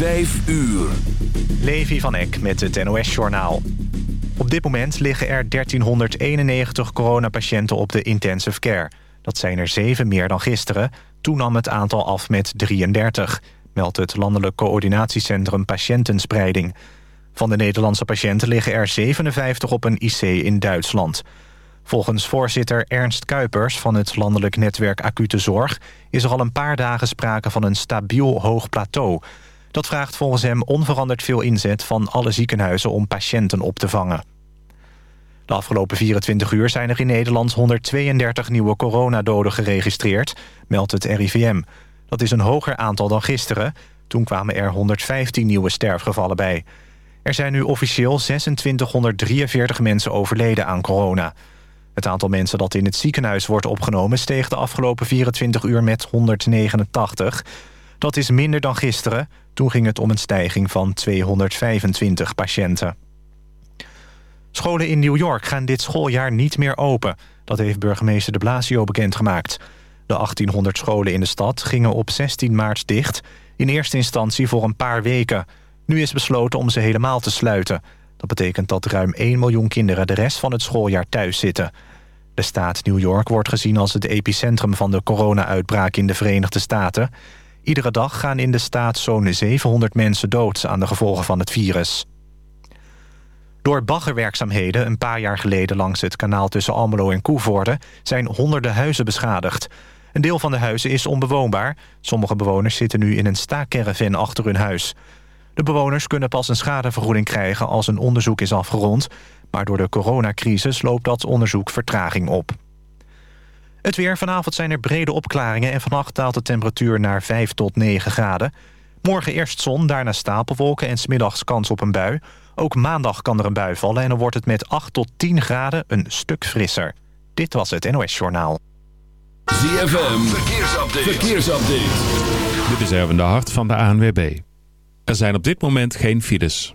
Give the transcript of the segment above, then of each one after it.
Vijf uur. Levi van Eck met het NOS-journaal. Op dit moment liggen er 1391 coronapatiënten op de intensive care. Dat zijn er zeven meer dan gisteren. Toen nam het aantal af met 33, meldt het Landelijk Coördinatiecentrum Patiëntenspreiding. Van de Nederlandse patiënten liggen er 57 op een IC in Duitsland. Volgens voorzitter Ernst Kuipers van het Landelijk Netwerk Acute Zorg... is er al een paar dagen sprake van een stabiel hoog plateau. Dat vraagt volgens hem onveranderd veel inzet van alle ziekenhuizen... om patiënten op te vangen. De afgelopen 24 uur zijn er in Nederland 132 nieuwe coronadoden geregistreerd, meldt het RIVM. Dat is een hoger aantal dan gisteren. Toen kwamen er 115 nieuwe sterfgevallen bij. Er zijn nu officieel 2643 mensen overleden aan corona. Het aantal mensen dat in het ziekenhuis wordt opgenomen... steeg de afgelopen 24 uur met 189. Dat is minder dan gisteren. Toen ging het om een stijging van 225 patiënten. Scholen in New York gaan dit schooljaar niet meer open. Dat heeft burgemeester de Blasio bekendgemaakt. De 1800 scholen in de stad gingen op 16 maart dicht... in eerste instantie voor een paar weken. Nu is besloten om ze helemaal te sluiten. Dat betekent dat ruim 1 miljoen kinderen de rest van het schooljaar thuis zitten. De staat New York wordt gezien als het epicentrum van de corona-uitbraak in de Verenigde Staten. Iedere dag gaan in de staat zo'n 700 mensen dood aan de gevolgen van het virus. Door baggerwerkzaamheden een paar jaar geleden langs het kanaal tussen Almelo en Koevoorde zijn honderden huizen beschadigd. Een deel van de huizen is onbewoonbaar. Sommige bewoners zitten nu in een staakerven achter hun huis. De bewoners kunnen pas een schadevergoeding krijgen als een onderzoek is afgerond. Maar door de coronacrisis loopt dat onderzoek vertraging op. Het weer. Vanavond zijn er brede opklaringen... en vannacht daalt de temperatuur naar 5 tot 9 graden. Morgen eerst zon, daarna stapelwolken en smiddags kans op een bui. Ook maandag kan er een bui vallen en dan wordt het met 8 tot 10 graden een stuk frisser. Dit was het NOS Journaal. ZFM. Verkeersupdate. Verkeersupdate. Dit is Erwin de Hart van de ANWB. Er zijn op dit moment geen files.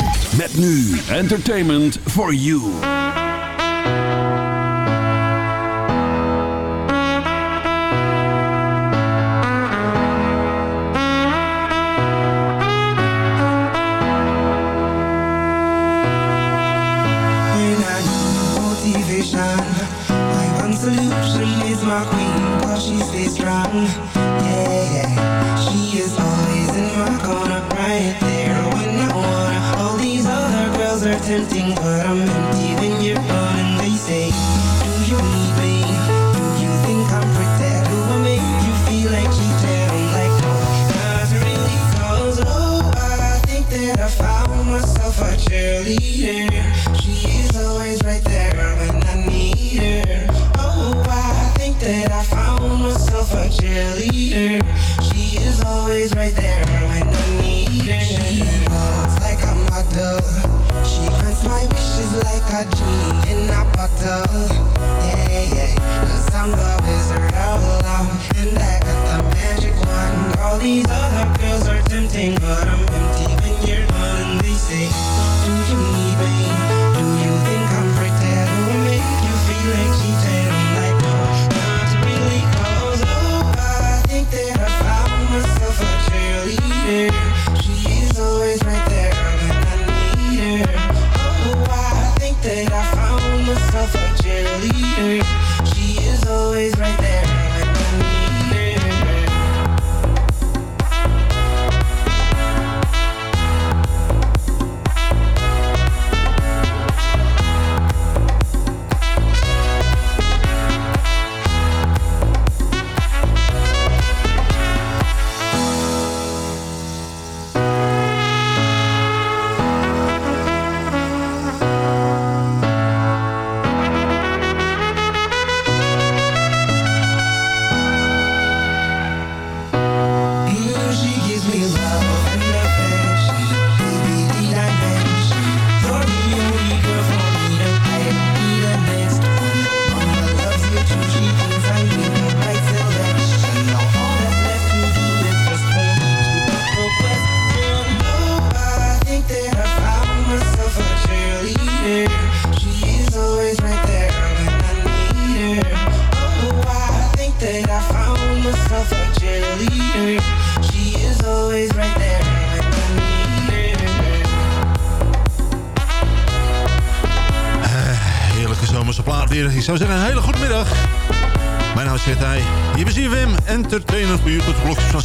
Met nu entertainment for you. Motivation, my one solution is my queen, cause she stays strong. Tempting, but I'm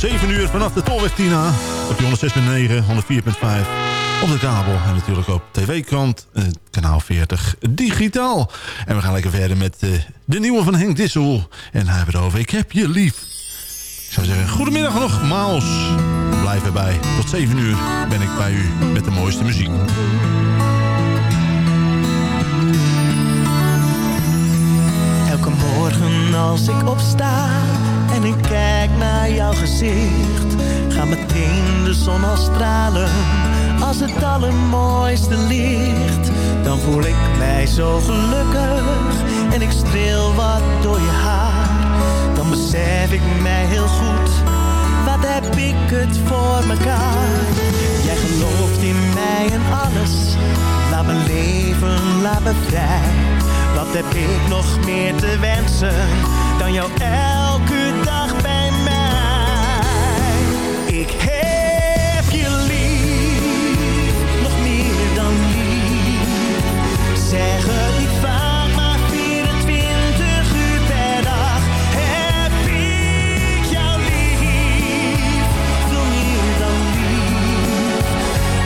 van 7 uur vanaf de Tolweg Tina. Op die 106.9, 104.5 op de kabel. En natuurlijk op tv-kant, eh, kanaal 40, digitaal. En we gaan lekker verder met eh, de nieuwe van Henk Dissel. En hij het over Ik heb je lief. Ik zou zeggen, goedemiddag nogmaals. Blijf erbij. Tot 7 uur ben ik bij u met de mooiste muziek. Elke morgen als ik opsta en ik kijk naar jouw gezicht, gaat meteen de zon al stralen als het allermooiste licht. Dan voel ik mij zo gelukkig en ik streel wat door je haar. Dan besef ik mij heel goed, wat heb ik het voor mekaar. Jij gelooft in mij en alles, laat me leven, laat me vrij. Wat heb ik nog meer te wensen dan jou elke Ik heb je lief, nog meer dan lief. Zeg het niet vaak, maar 24 uur per dag heb ik jou lief. Veel meer dan lief,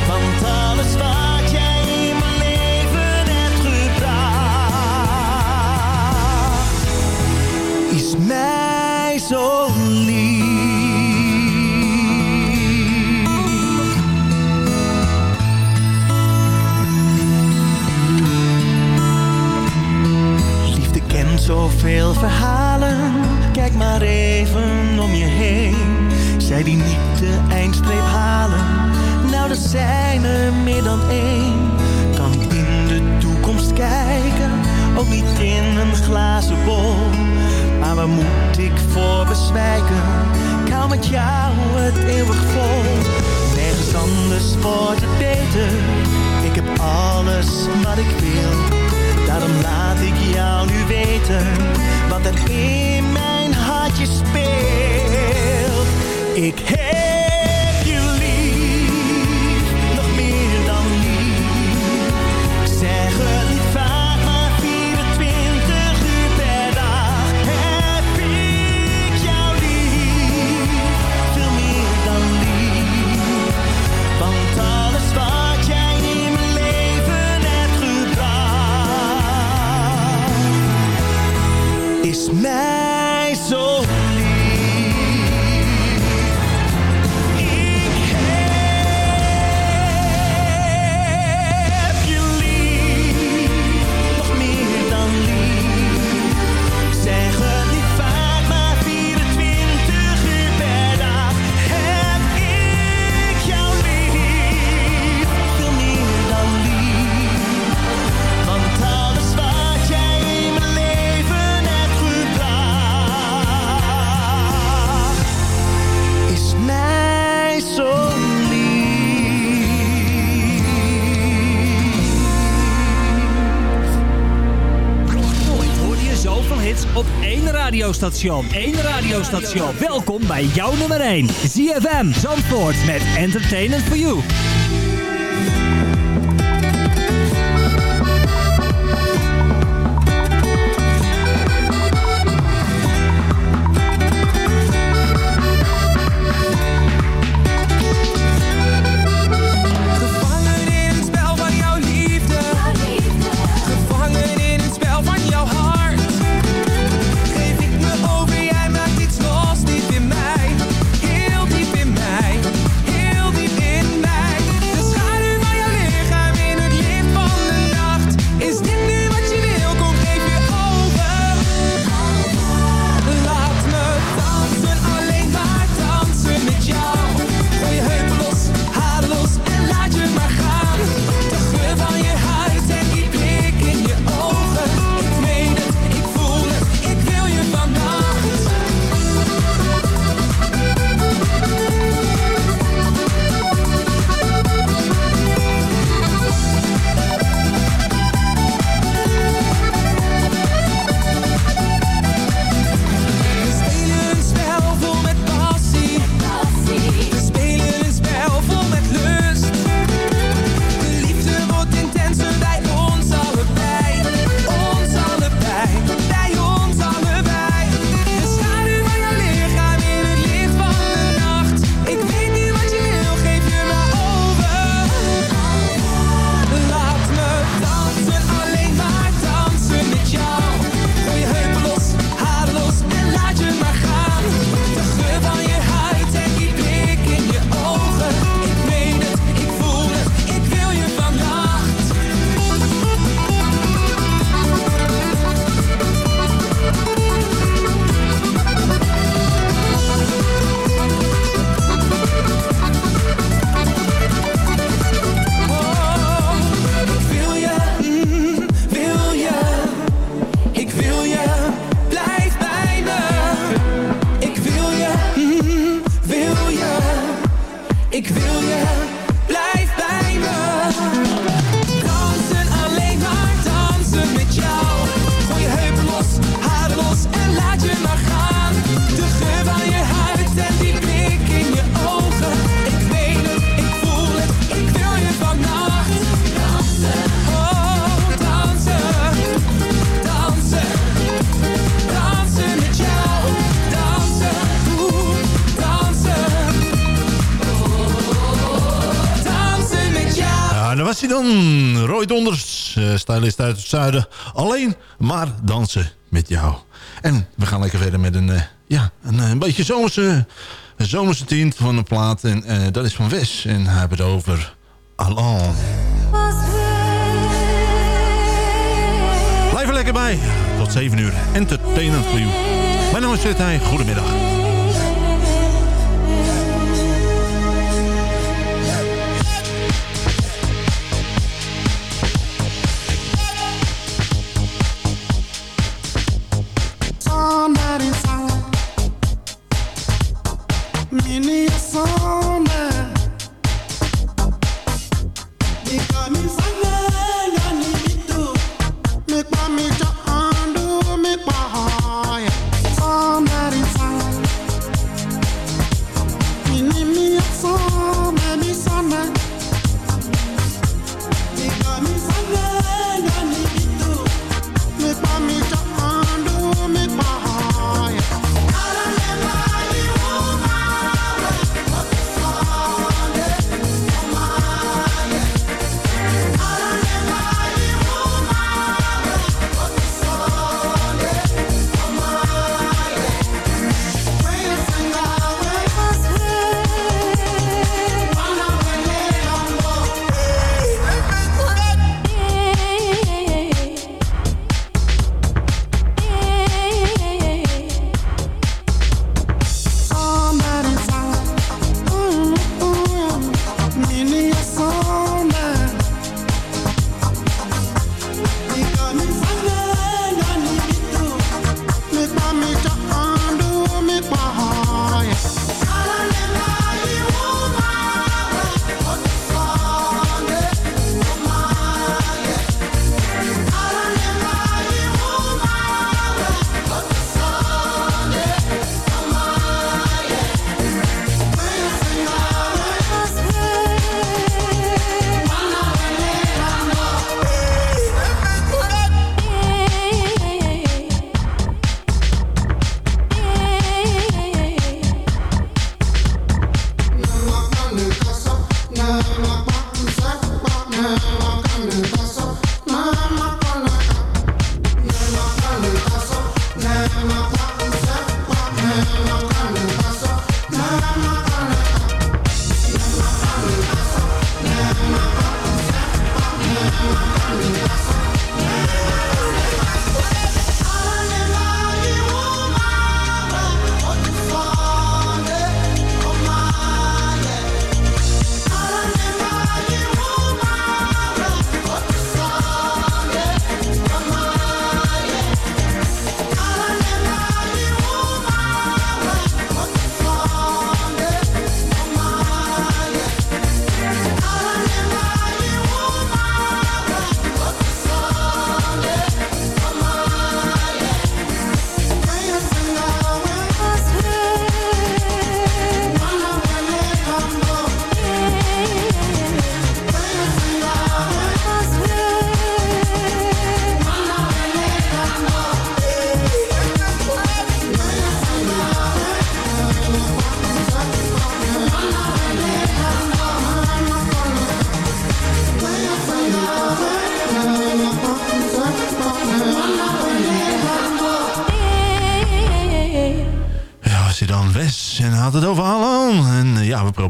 want alles wat jij in mijn leven hebt gebracht is mij zo zoveel verhalen, kijk maar even om je heen. Zij die niet de eindstreep halen, nou er zijn er meer dan één. Kan in de toekomst kijken, ook niet in een glazen bol. Maar waar moet ik voor bezwijken? Ik hou met jou het eeuwig vol. Nergens anders wordt het beter. Ik heb alles wat ik wil. Daarom laat ik jou nu weten wat er in mijn hartje speelt. Ik heb Radiostation. één radiostation. Welkom bij jouw nummer 1. ZFM Zandvoort met Entertainment for You. playlist uit het zuiden. Alleen maar dansen met jou. En we gaan lekker verder met een, eh, ja, een, eh, een beetje zomerse, een zomerse tint van een plaat. En eh, dat is van Wes. En hij hebben het over Alain. Blijf er lekker bij. Tot 7 uur. Entertainment for you. Mijn naam is Zit Goedemiddag.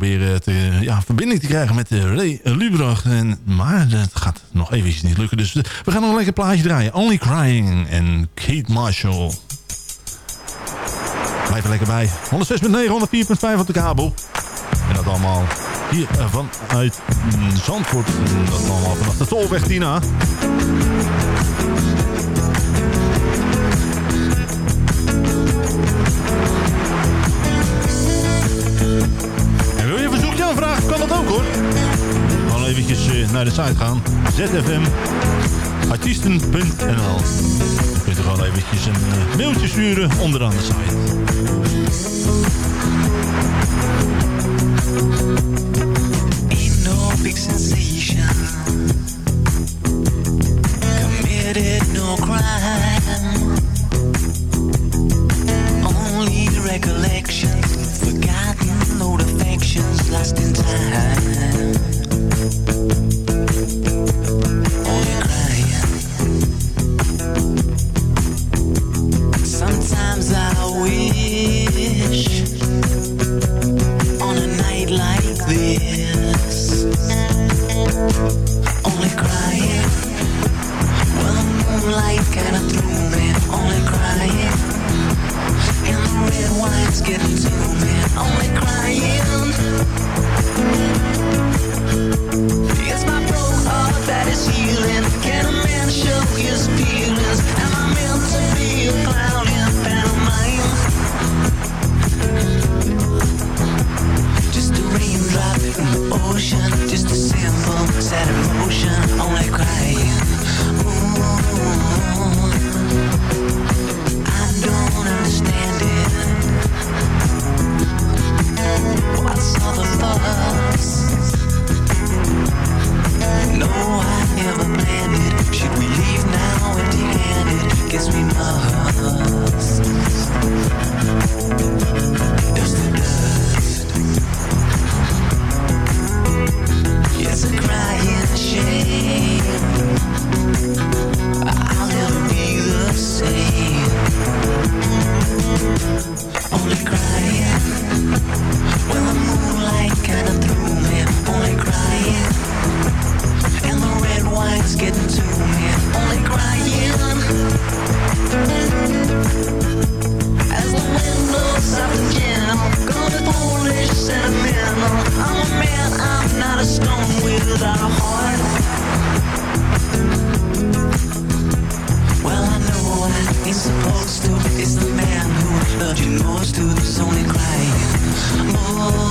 proberen te, ja, verbinding te krijgen met eh, Ray Lubrach. En, maar dat gaat nog eventjes niet lukken. Dus eh, we gaan nog een lekker plaatje draaien. Only Crying en Kate Marshall. Blijf er lekker bij. 106.9, 104.5 op de kabel. En dat allemaal hier eh, vanuit mm, Zandvoort. Dat allemaal vanaf de Tolweg, Tina. Jan vraagt, kan dat ook hoor. Gewoon eventjes eh, naar de site gaan. zfmartiesten.nl Je kunt er gewoon eventjes een eh, mailtje sturen onderaan de site. Ain't no. It's the man who loved you most who's only crying. Oh.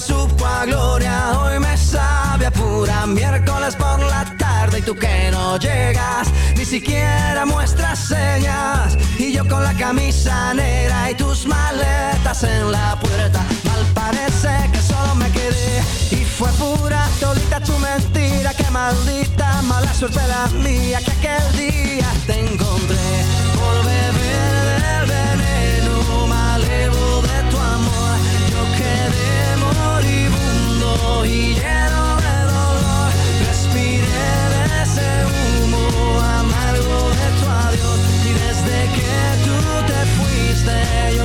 supo a gloria, hoy me sabe pura miércoles por la tarde y tú que no llegas, ni siquiera muestras señas. Y yo con la camisa negra y tus maletas en la puerta, mal parece que solo me quedé y fue pura todita tu mentira, que maldita mala suerte la mía que aquel día te encontré por beber veneno malevo de tu amor. Yo quedé moribundo y lleno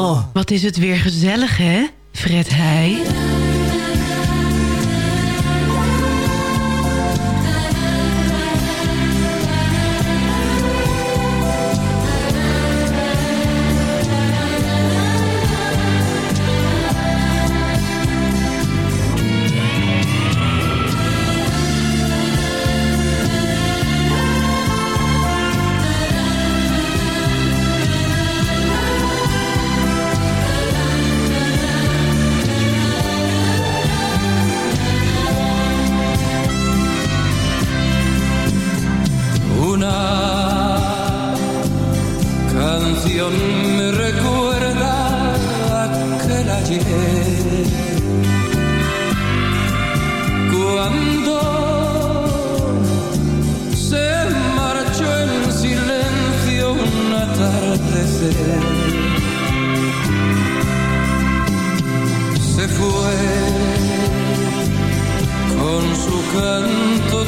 difunto. Wat is het weer gezellig, hè? Fred Heij. Cuando se marchó en silencio un atardecer. Se fue con su canto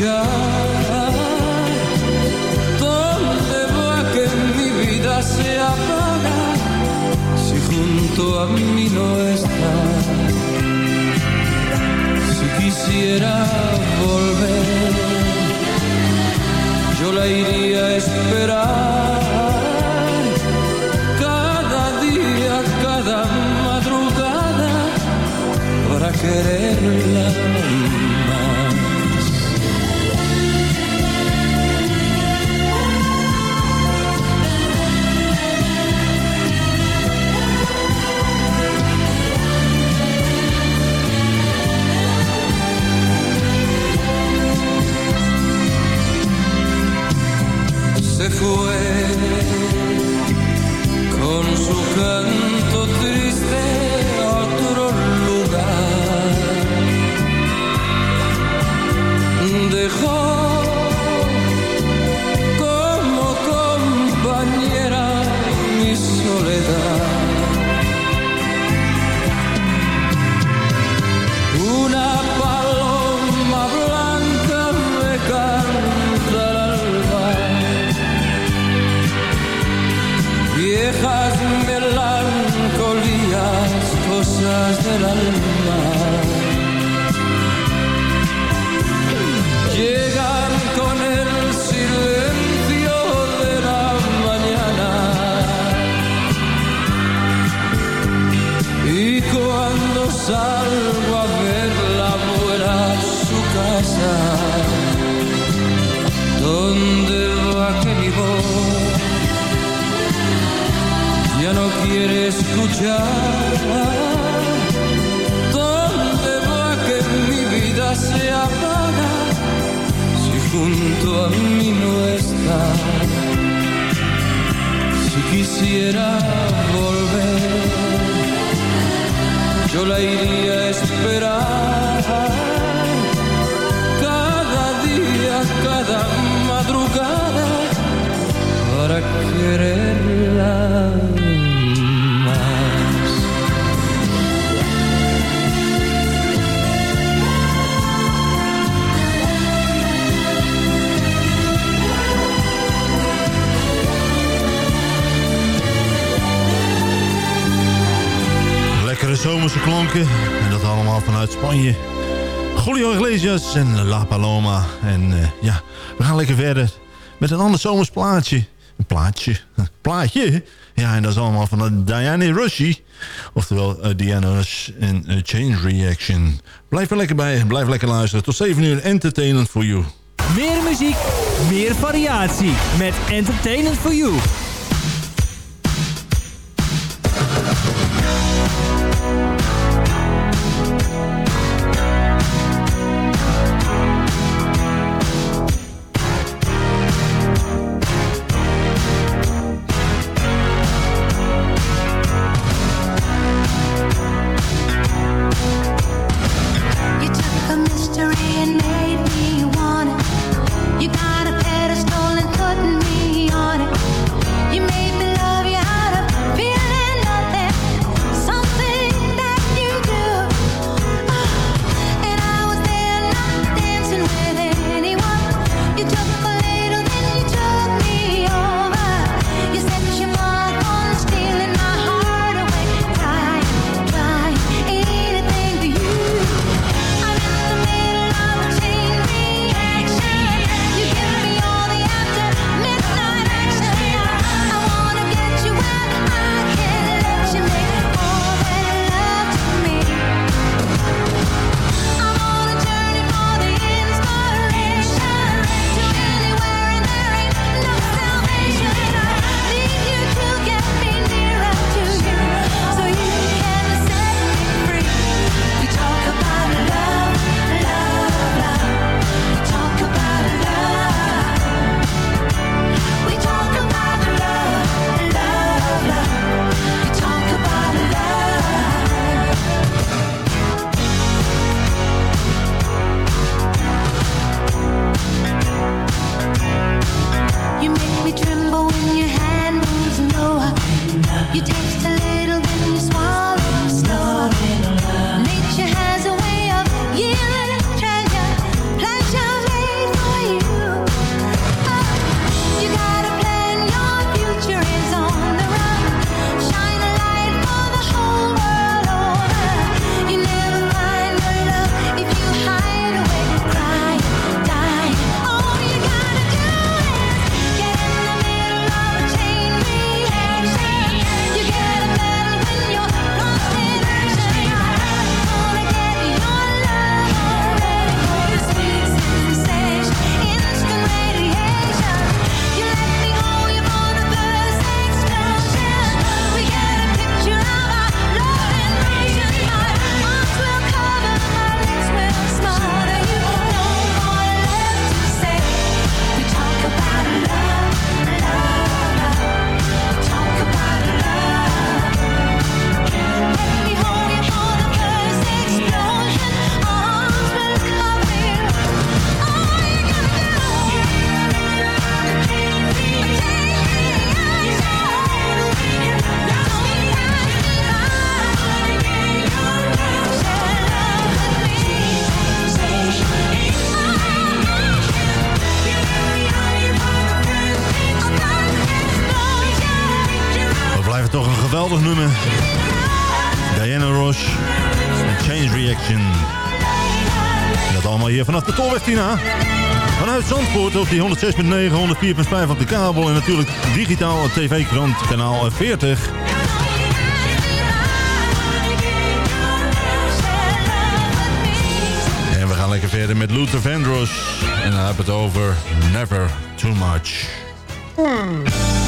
Ya, ¿dónde va que mi vida se apaga si junto a mí no estás? Si quisiera volver, yo la iría a esperar. Cada día, cada madrugada, para quererla En dat allemaal vanuit Spanje. Julio Iglesias en La Paloma. En eh, ja, we gaan lekker verder met een ander zomers plaatje. Een plaatje. Ja, en dat is allemaal van Diana Rushi. Oftewel uh, Diana Rush en uh, Change Reaction. Blijf er lekker bij. Blijf lekker luisteren. Tot 7 uur entertainment for you. Meer muziek, meer variatie. Met Entertainment for. You Vanuit Zandvoort op die 106.9, 104.5 op de kabel. En natuurlijk digitaal TV-krant kanaal 40. En we gaan lekker verder met Luther Vandross. En dan we het over Never Too Much. I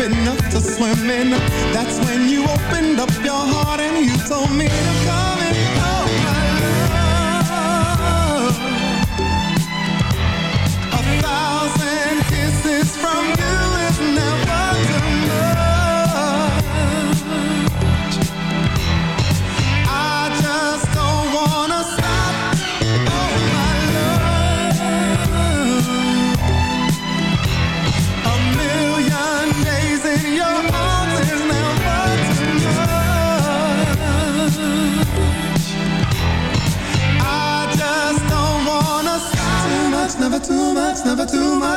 enough to swim in. That's when you opened up your heart and you told me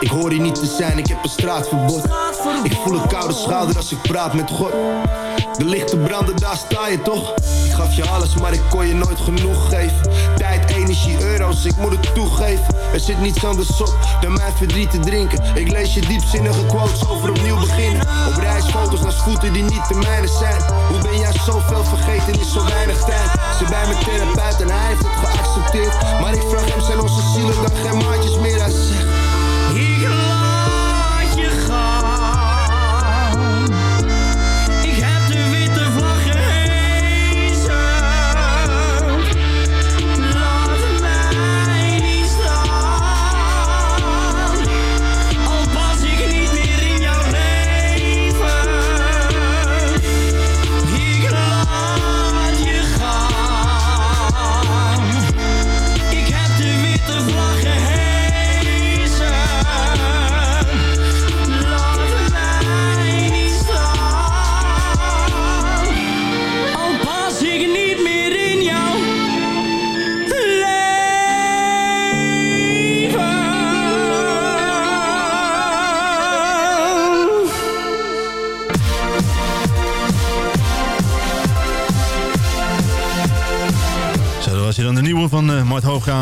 Ik hoor hier niet te zijn, ik heb een straatverbod. Ik voel een koude schouder als ik praat met God. De lichten branden, daar sta je toch? Gaf je alles, maar ik kon je nooit genoeg geven. Tijd, energie, euro's, ik moet het toegeven. Er zit niets anders op dan mijn verdriet te drinken. Ik lees je diepzinnige quotes over opnieuw beginnen. Op reisfoto's naar voeten die niet de mijne zijn. Hoe ben jij zoveel vergeten in zo weinig tijd? Ze bij mijn therapeut en hij heeft het geaccepteerd. Maar ik vraag hem, zijn onze zielen dan geen maatjes meer? Hij zegt...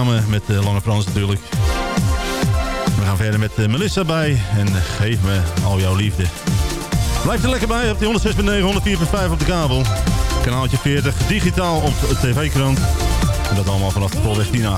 Hoogkamer met eh, Lange Frans natuurlijk. We gaan verder met eh, Melissa bij en geef me al jouw liefde. Blijf er lekker bij op die 106.9, 104.5 op de kabel. Kanaaltje 40, digitaal op de tv-krant. En dat allemaal vanaf de Tolweg Tina.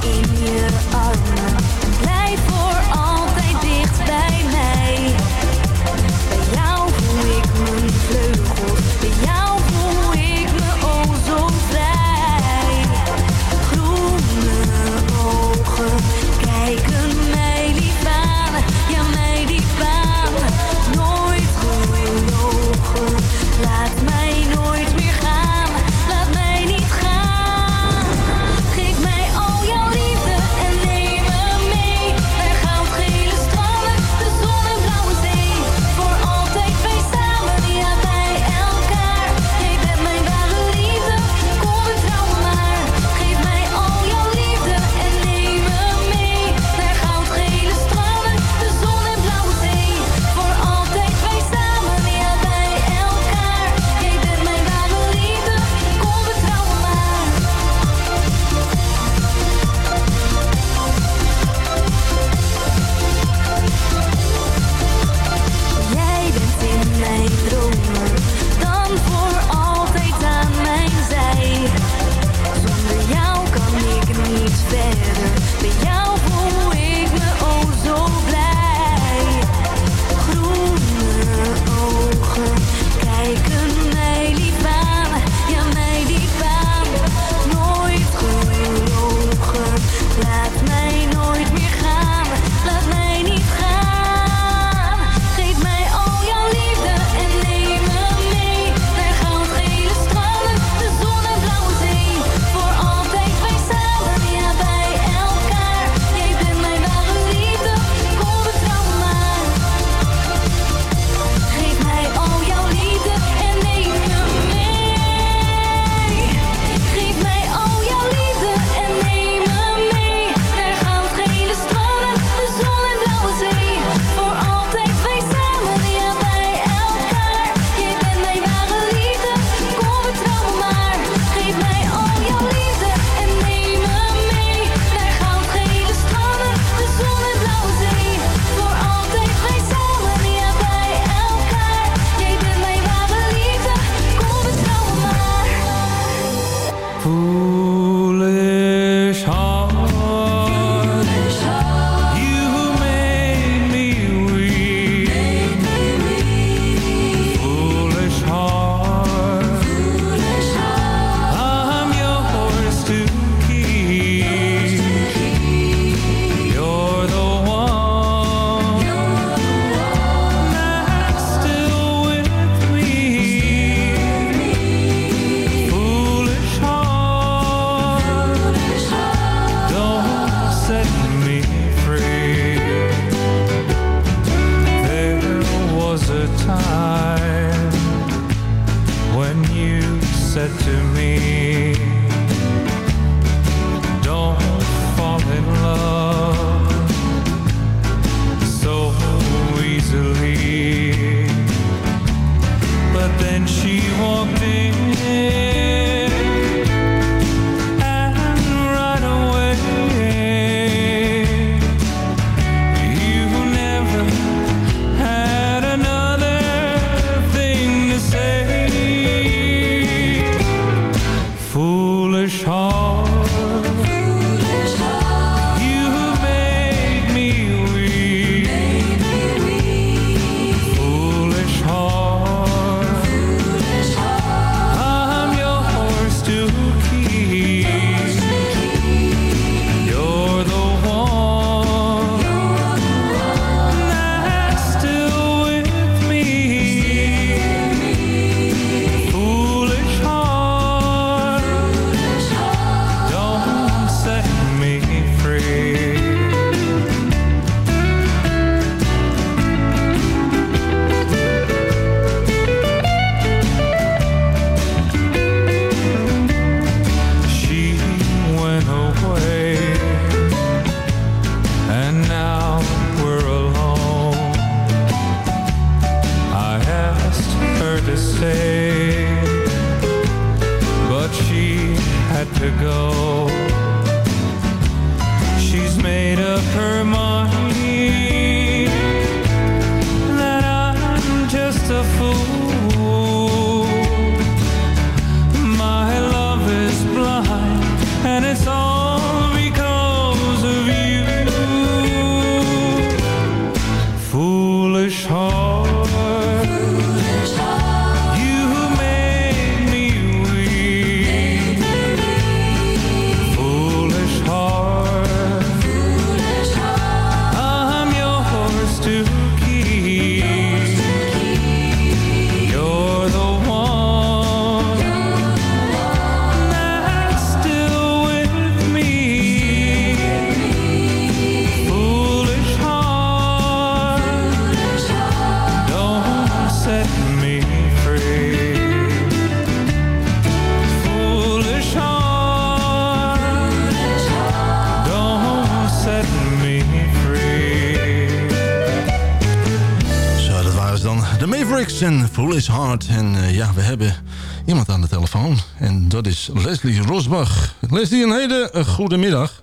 Is Leslie Rosbach. Leslie, een hele eh, goede middag.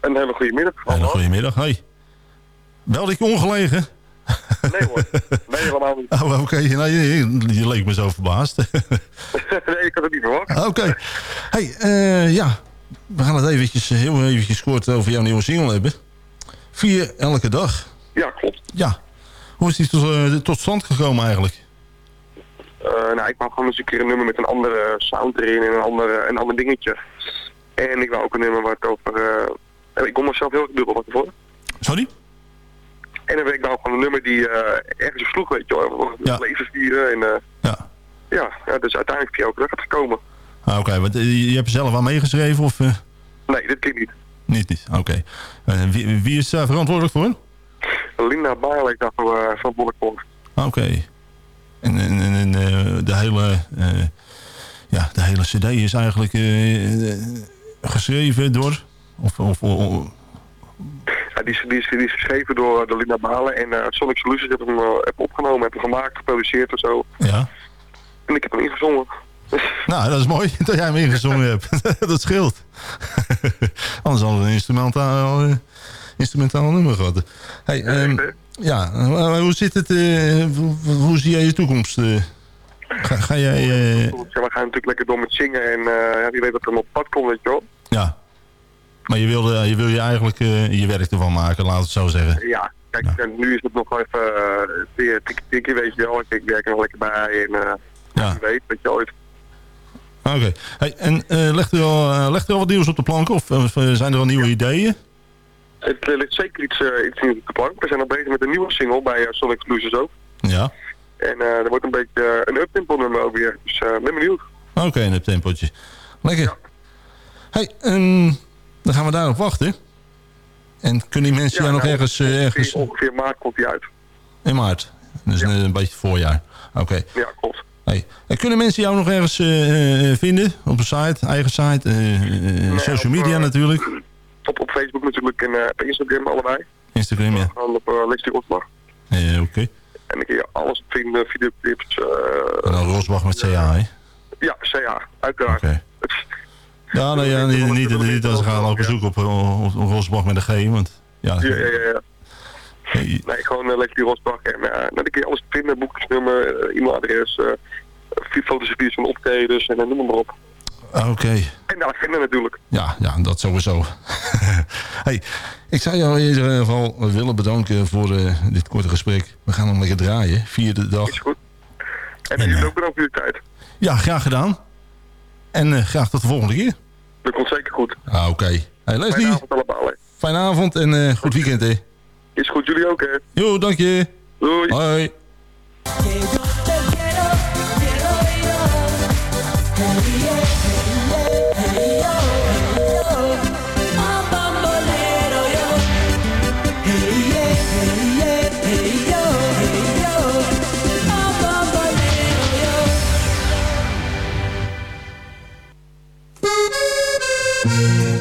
Een hele goede middag. Een hele goede middag, hoi. Belde ik ongelegen? Nee hoor, nee helemaal niet. Oh, oké. Nou, je, je- leek me zo verbaasd. nee, ik had het niet verwacht. Oké. Hey, eh, ja. We gaan het eventjes, eh, heel eventjes kort over jouw nieuwe single hebben. Vier elke dag. Ja, klopt. Ja. Hoe is die tot, tot stand gekomen eigenlijk? Eh, nou, ik wou gewoon eens een keer een nummer met een andere sound erin en een ander, een ander dingetje. En ik wou ook een nummer waar het over... eh, ik kom mezelf heel erg dubbel wat voor. Sorry? En ik wou gewoon een nummer die eh, ergens op sloeg, weet je wel. Ja. Het leven vieren en... eh, Ja. Ja, ja, dus uiteindelijk via elke dag het gekomen. Ah, Oké, want eh, je hebt zelf aan meegeschreven of... eh, Nee, dit klinkt niet. Niet, niet. Oké. Eh, wie, wie is daar verantwoordelijk voor? Linda Baarlijk daarvoor uh. Ah, Oké. En, en, en, en, eh, de hele... eh, ja, de hele cd is eigenlijk eh, geschreven door... Of, of, of- Ja, die, is, die, is, die is geschreven door, door Linda Balen en eh Sonic Solutions heb hem, heb hem opgenomen, heb hem gemaakt, geproduceerd en zo. ja. En ik heb hem ingezongen. Nou, dat is mooi dat jij hem ingezongen hebt. dat scheelt. Anders hadden we een instrumentaal, instrumentaal nummer gehad. Hey, ehm, ja, eh, hoe zit het? hoe, hoe zie jij je toekomst? Ga, ga jij... eh, Ja, we gaan natuurlijk lekker door met zingen en eh, ja, wie weet wat er nog op pad komt, weet je wel. ja. Maar je wilde, je wil je eigenlijk eh, je werk ervan maken, laat het zo zeggen. Ja, kijk, en nu is het nog even uh, weer tikkie tikkie, weet je wel. Ik, werk er nog lekker bij en uh, Ja. wie weet, weet je ooit. Oké. Hey, en eh legt, er al, legt er al wat nieuws op de plank? Of zijn er al nieuwe ideeën? Het ligt zeker iets, iets in de plank. We zijn al bezig met een nieuwe single bij uh, Sonic Solutions ook. Ja. En eh er wordt een beetje eh, een uptempo nummer ook weer. Dus eh ben benieuwd. Oké, een tempotje. Lekker. Hey, en dan gaan we daarop wachten. En kunnen die mensen jou nog nou, ergens, ergens... Ongeveer, maart komt hij uit. In maart. Dus een, een beetje voorjaar. Oké. Ja, klopt. Hey. En kunnen mensen jou nog ergens vinden? Op een site, eigen site, eh, social media op, natuurlijk. Op, op Facebook natuurlijk en Instagram allebei. Instagram, ja. Gewoon op uh. Eh, Oké. En dan kun je alles vinden, videoclips. eh, En dan Rosbach met CA, hè? ja, CA, uiteraard. Oké. Ja, nou ja, niet, niet, niet dat ze gaan lopen zoeken op, op, op Rosbach met een G, want... Ja, Ja, ja, ja. Nee, gewoon uh, die Rosbach. En uh, nou, dan kun je alles vinden, boekjesnummer, e-mailadres, uh, foto's van optredens en noem maar op. Ah, Oké. Okay. En daar vinden natuurlijk. Ja, ja, dat sowieso. hey, ik zou jou in ieder geval willen bedanken voor uh, dit korte gesprek. We gaan hem lekker draaien, vierde dag. Is goed. En, en jullie ook bedankt voor uw tijd. Ja, graag gedaan. En uh, graag tot de volgende keer. Dat komt zeker goed. Ah, Oké. Okay. Hey, Leslie. Fijne avond allemaal. Hè. Fijne avond en uh, goed weekend, hè. Is goed, jullie ook, hè. Jo, dank je. Doei. Hoi. Música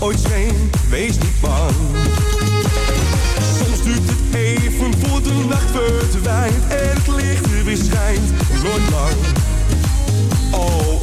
ooit scheen, wees niet bang. Soms duurt het even voor de nacht verdwijnt en het licht weer schijnt, nooit lang. Oh,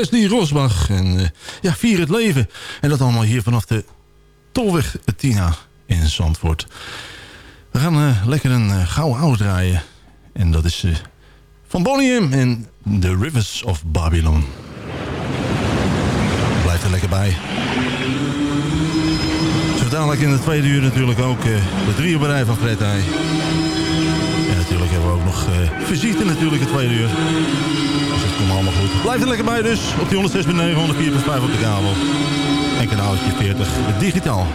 Leslie Rosbach. En uh, ja, vier het leven. En dat allemaal hier vanaf de Tolweg Tina in Zandvoort. We gaan uh, lekker een uh, gouden oude draaien. En dat is van Bonnie M en The Rivers of Babylon. Blijf er lekker bij. Zo dadelijk in het tweede uur natuurlijk ook de drieënbedrijf van Fred. Hebben we ook nog visite natuurlijk het tweede uur. Dus dat komt allemaal goed. Blijf er lekker bij dus. Op die 106.9, 104.5 op de kabel. En kanaaltje 40 digitaal.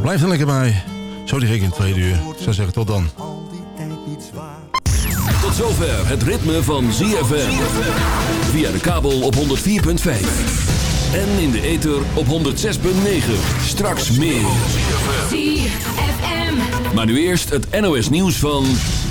Blijf er lekker bij. Zo direct in twee uur. Ik zou zeggen, tot dan. Tot zover het ritme van ZFM. Via de kabel op 104.5. En in de ether op 106.9. Straks meer. ZFM. Maar nu eerst het NOS nieuws van...